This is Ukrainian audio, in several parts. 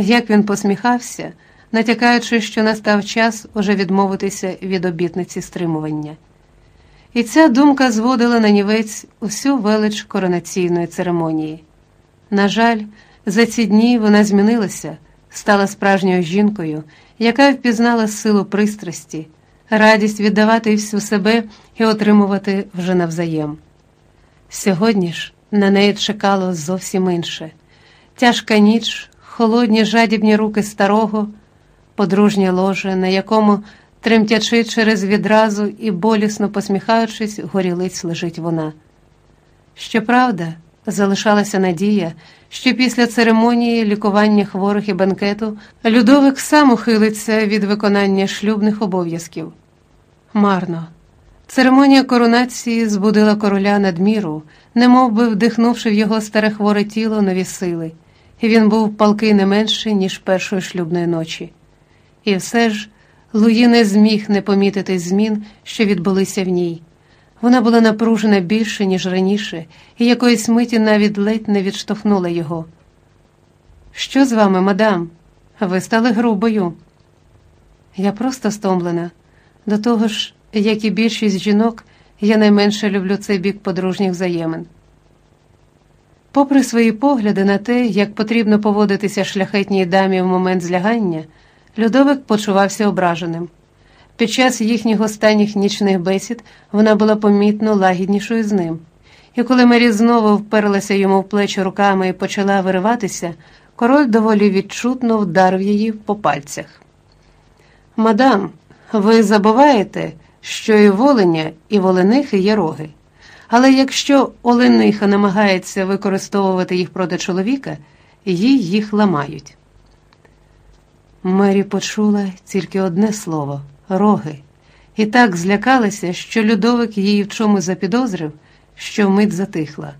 як він посміхався, натякаючи, що настав час уже відмовитися від обітниці стримування. І ця думка зводила на нівець усю велич коронаційної церемонії. На жаль, за ці дні вона змінилася, стала справжньою жінкою, яка впізнала силу пристрасті, радість віддавати всю себе і отримувати вже навзаєм. Сьогодні ж на неї чекало зовсім інше тяжка ніч, холодні жадібні руки старого, подружнє ложе, на якому, тремтячи через відразу і болісно посміхаючись, горілиць лежить вона. Щоправда, залишалася надія, що після церемонії лікування хворих і банкету Людовик сам ухилиться від виконання шлюбних обов'язків. Марно. Церемонія коронації збудила короля надміру, немов би вдихнувши в його старе хворе тіло нові сили, він був палкий не менше, ніж першої шлюбної ночі. І все ж Луї не зміг не помітити змін, що відбулися в ній. Вона була напружена більше, ніж раніше, і якоїсь миті навіть ледь не відштовхнула його. Що з вами, мадам? Ви стали грубою. Я просто стомлена. До того ж, як і більшість жінок, я найменше люблю цей бік подружніх взаємин. Попри свої погляди на те, як потрібно поводитися шляхетній дамі в момент злягання, Людовик почувався ображеним. Під час їхніх останніх нічних бесід вона була помітно лагіднішою з ним, і коли Мері знову вперлася йому в плечі руками і почала вириватися, король доволі відчутно вдарив її по пальцях. Мадам, ви забуваєте, що і воленя, і воленихи є роги. Але якщо олениха намагається використовувати їх проти чоловіка, їй їх ламають. Мері почула тільки одне слово роги, і так злякалася, що Людовик її в чомусь запідозрив, що вмить затихла.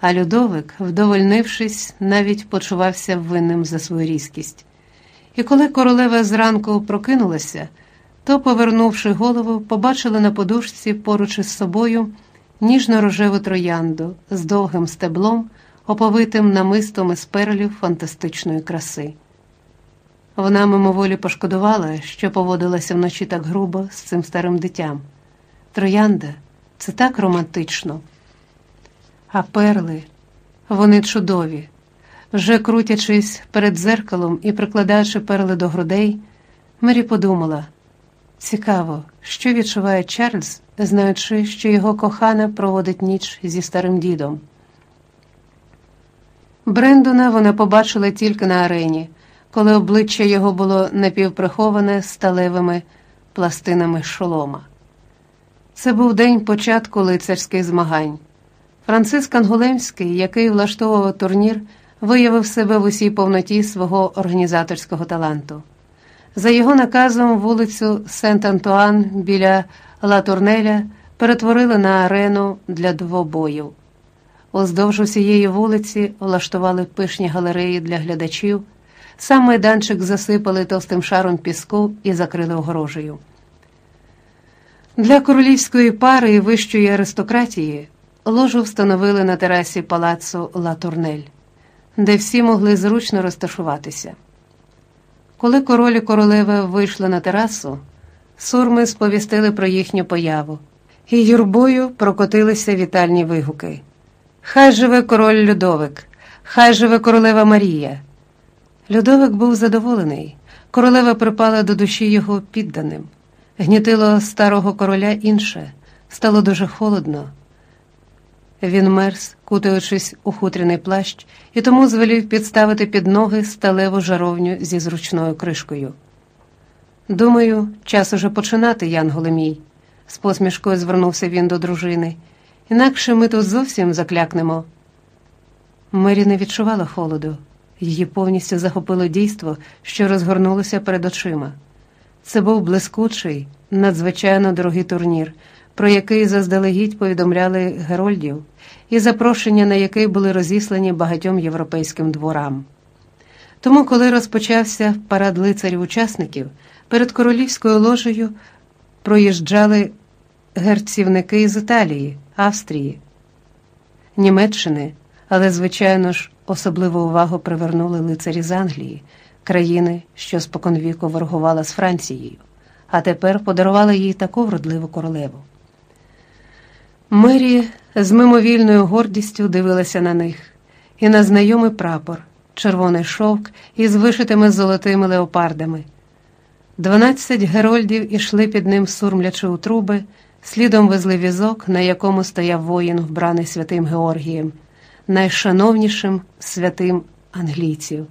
А Людовик, вдовольнившись, навіть почувався винним за свою різкість. І коли королева зранку прокинулася, то, повернувши голову, побачила на подушці поруч із собою ніжно-рожеву троянду з довгим стеблом, оповитим намистом із перлів фантастичної краси. Вона мимоволі пошкодувала, що поводилася вночі так грубо з цим старим дитям. Троянда це так романтично. А перли, вони чудові. Вже крутячись перед зеркалом і прикладаючи перли до грудей, Мері подумала цікаво, що відчуває Чарльз, знаючи, що його кохана проводить ніч зі старим дідом. Брендона вона побачила тільки на арені коли обличчя його було напівприховане сталевими пластинами шолома. Це був день початку лицарських змагань. Франциск Ангулемський, який влаштовував турнір, виявив себе в усій повноті свого організаторського таланту. За його наказом вулицю Сент-Антуан біля Ла Турнеля перетворили на арену для двобоїв. Уздовж усієї вулиці влаштували пишні галереї для глядачів. Сам майданчик засипали товстим шаром піску і закрили огорожею. Для королівської пари і вищої аристократії ложу встановили на терасі палацу Ла Турнель, де всі могли зручно розташуватися. Коли король і королева вийшли на терасу, сурми сповістили про їхню появу, і юрбою прокотилися вітальні вигуки. Хай живе король Людовик, хай живе королева Марія. Людовик був задоволений, королева припала до душі його підданим. Гнітило старого короля інше, стало дуже холодно. Він мерз, кутаючись у хутряний плащ, і тому звелів підставити під ноги сталеву жаровню зі зручною кришкою. Думаю, час уже починати, Янголе мій, з посмішкою звернувся він до дружини. Інакше ми тут зовсім заклякнемо. Мері не відчувала холоду. Її повністю захопило дійство, що розгорнулося перед очима. Це був блискучий, надзвичайно дорогий турнір, про який заздалегідь повідомляли Герольдів, і запрошення на який були розіслані багатьом європейським дворам. Тому, коли розпочався парад лицарів-учасників, перед королівською ложею проїжджали герцівники з Італії, Австрії, Німеччини, але, звичайно ж, особливу увагу привернули лицарі з Англії, країни, що споконвіку ворогувала з Францією, а тепер подарували їй таку вродливу королеву. Мері з мимовільною гордістю дивилася на них і на знайомий прапор, червоний шовк із вишитими золотими леопардами. Дванадцять герольдів ішли під ним, сурмлячи у труби, слідом везли візок, на якому стояв воїн, вбраний святим Георгієм, найшановнішим святим англійців,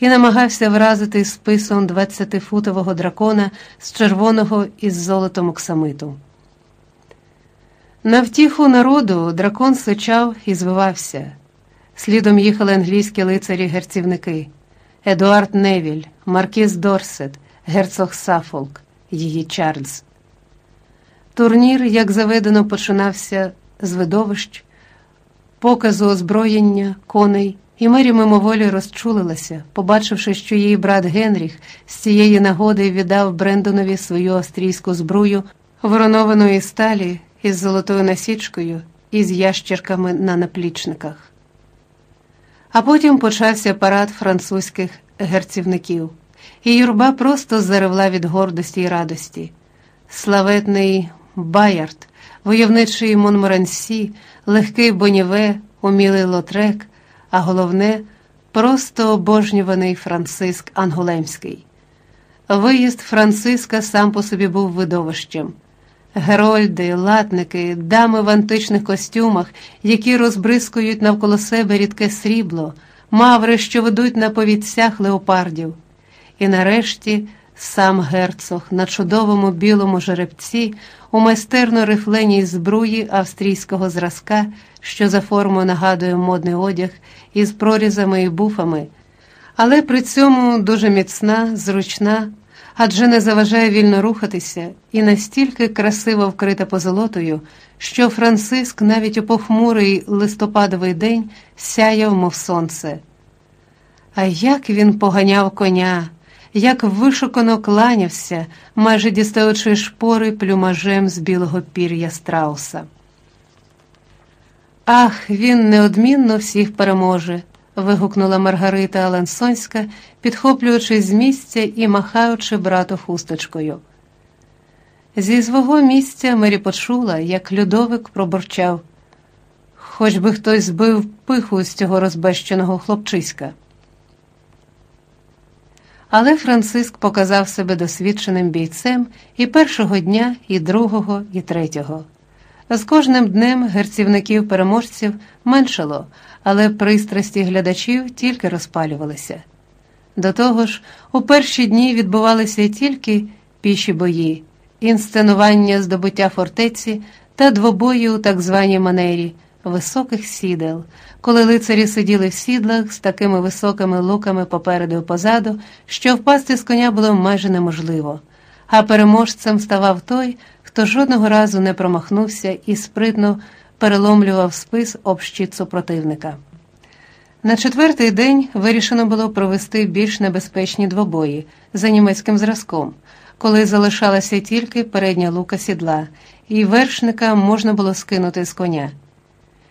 і намагався вразити списом двадцятифутового дракона з червоного із золотом оксамиту. На втіху народу дракон сичав і звивався. Слідом їхали англійські лицарі-герцівники Едуард Невіль, Маркіз Дорсет, герцог Сафолк, її Чарльз. Турнір, як заведено, починався з видовищ, показу озброєння, коней, і Мері мимоволі розчулилася, побачивши, що її брат Генріх з цієї нагоди віддав Брендонові свою австрійську збрую, воронованої сталі із золотою насічкою і з ящерками на наплічниках. А потім почався парад французьких герцівників, і юрба просто заревла від гордості й радості. Славетний Баярд, войовничий Монморансі, легкий Боніве, умілий Лотрек, а головне просто обожнюваний Франциск Ангулемський. Виїзд Франциска сам по собі був видовищем. Герольди, латники, дами в античних костюмах, які розбризкують навколо себе рідке срібло, маври, що ведуть на повідцях леопардів. І нарешті сам герцог на чудовому білому жеребці у майстерно рифленій збруї австрійського зразка, що за формою нагадує модний одяг із прорізами і буфами, але при цьому дуже міцна, зручна адже не заважає вільно рухатися і настільки красиво вкрита позолотою, що Франциск навіть у похмурий листопадовий день сяяв, мов сонце. А як він поганяв коня, як вишукано кланявся, майже дістаючи шпори плюмажем з білого пір'я страуса. Ах, він неодмінно всіх переможе вигукнула Маргарита Алансонська, підхоплюючи з місця і махаючи брату хусточкою. Зі свого місця Мері почула, як Людовик пробурчав, хоч би хтось збив пиху з цього розбещеного хлопчиська. Але Франциск показав себе досвідченим бійцем і першого дня, і другого, і третього. З кожним днем герцівників переможців меншало, але пристрасті глядачів тільки розпалювалися. До того ж, у перші дні відбувалися тільки піші бої, інсценування здобуття фортеці та двобої у так званій манері високих сідел, коли лицарі сиділи в сідлах з такими високими луками попереду і позаду, що впасти з коня було майже неможливо, а переможцем ставав той, хто жодного разу не промахнувся і спритно переломлював спис об щит супротивника. На четвертий день вирішено було провести більш небезпечні двобої за німецьким зразком, коли залишалася тільки передня лука сідла, і вершника можна було скинути з коня.